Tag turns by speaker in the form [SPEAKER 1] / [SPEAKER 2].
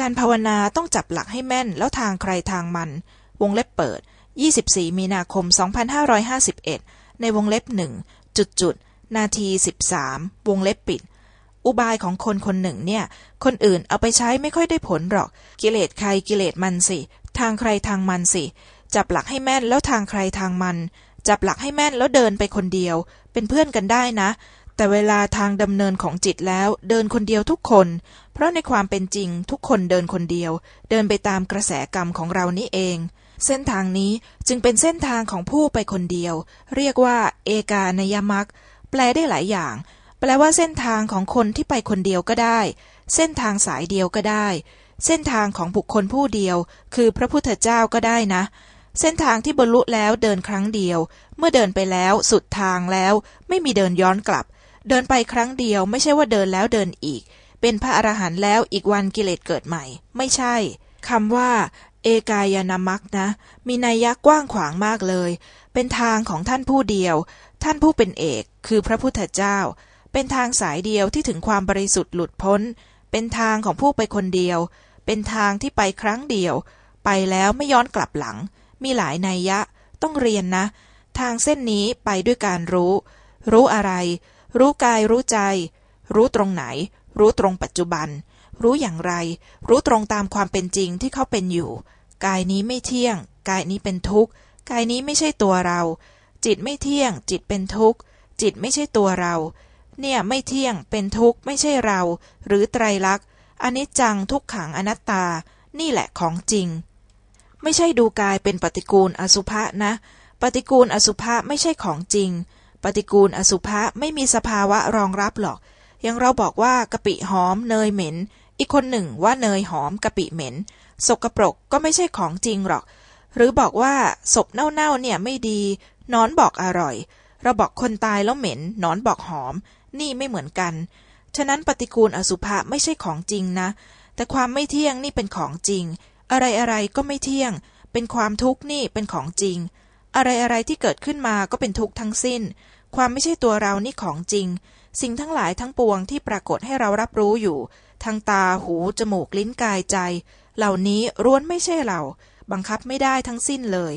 [SPEAKER 1] การภาวนาต้องจับหลักให้แม่นแล้วทางใครทางมัน วงเล็บเปิด 24 มีนาคม 2551 ในวงเล็บหนึ่งจุดจุดนาที 13 วงเล็บปิด อุบายของคนคนหนึ่งเนี่ย คนอื่นเอาไปใช้ไม่ค่อยได้ผลหรอก กิเลสใครกิเลสมันสิ ทางใครทางมันสิ จับหลักให้แม่นแล้วทางใครทางมัน จับหลักให้แม่นแล้วเดินไปคนเดียว เป็นเพื่อนกันได้นะ แต่เวลาทางดำเนินของจิตแล้วเดินคนเดียวทุกคน เพราะในความเป็นจริงทุกคนเดินคนเดียว เดินไปตามกระแสกรรมของเรานี่เอง เส้นทางนี้จึงเป็นเส้นทางของผู้ไปคนเดียว เรียกว่า เอกานยมักแปลได้หลายอย่าง แปลว่าเส้นทางของคนที่ไปคนเดียวก็ได้ เส้นทางสายเดียวก็ได้ เส้นทางของบุคคลผู้เดียว คือพระพุทธเจ้าก็ได้นะเส้นทางที่บรรลุแล้วเดินครั้งเดียว เมื่อเดินไปแล้วสุดทางแล้ว ไม่มีเดินย้อนกลับ เดินไปครั้งเดียวไม่ใช่ว่าเดินแล้วเดินอีก เป็นพระอรหันต์แล้วอีกวันกิเลสเกิดใหม่ ไม่ใช่คำว่า เอกายนามักนะ มีนัยยะกว้างขวางมากเลย เป็นทางของท่านผู้เดียว ท่านผู้เป็นเอกคือพระพุทธเจ้า เป็นทางสายเดียวที่ถึงความบริสุทธิ์หลุดพ้น เป็นทางของผู้ไปคนเดียว เป็นทางที่ไปครั้งเดียว ไปแล้วไม่ย้อนกลับหลัง มีหลายนัยยะต้องเรียนนะ ทางเส้นนี้ไปด้วยการรู้ รู้อะไร รู้กายรู้ใจ รู้ตรงไหน รู้ตรงปัจจุบัน รู้อย่างไร รู้ตรงตามความเป็นจริงที่เขาเป็นอยู่ กายนี้ไม่เที่ยง กายนี้เป็นทุกข์ กายนี้ไม่ใช่ตัวเรา จิตไม่เที่ยง จิตเป็นทุกข์ จิตไม่ใช่ตัวเรา เนี่ยไม่เที่ยง เป็นทุกข์ ไม่ใช่เรา หรือไตรลักษณ์อนิจจังทุกขังอนัตตา นี่แหละของจริง ไม่ใช่ดูกายเป็นปฏิกูลอสุภะนะ ปฏิกูลอสุภะไม่ใช่ของจริง ปฏิกูลอสุภะไม่มีสภาวะรองรับหรอกอย่างเราบอกว่ากะปิหอมเนยเหม็น อีกคนหนึ่งว่าเนยหอมกะปิเหม็น สกปรกก็ไม่ใช่ของจริงหรอก หรือบอกว่าศพเน่าๆเนี่ยไม่ดีนอนบอกอร่อย เราบอกคนตายแล้วเหม็นนอนบอกหอม นี่ไม่เหมือนกัน ฉะนั้นปฏิกูลอสุภะไม่ใช่ของจริงนะ แต่ความไม่เที่ยงนี่เป็นของจริง อะไรอะไรก็ไม่เที่ยง เป็นความทุกข์นี่เป็นของจริงอะไรอะไรที่เกิดขึ้นมาก็เป็นทุกข์ทั้งสิ้น ความไม่ใช่ตัวเรานี่ของจริง สิ่งทั้งหลายทั้งปวงที่ปรากฏให้เรารับรู้อยู่ ทางตาหู จมูกลิ้นกายใจ เหล่านี้ร้วนไม่ใช่เรา บังคับไม่ได้ทั้งสิ้นเลย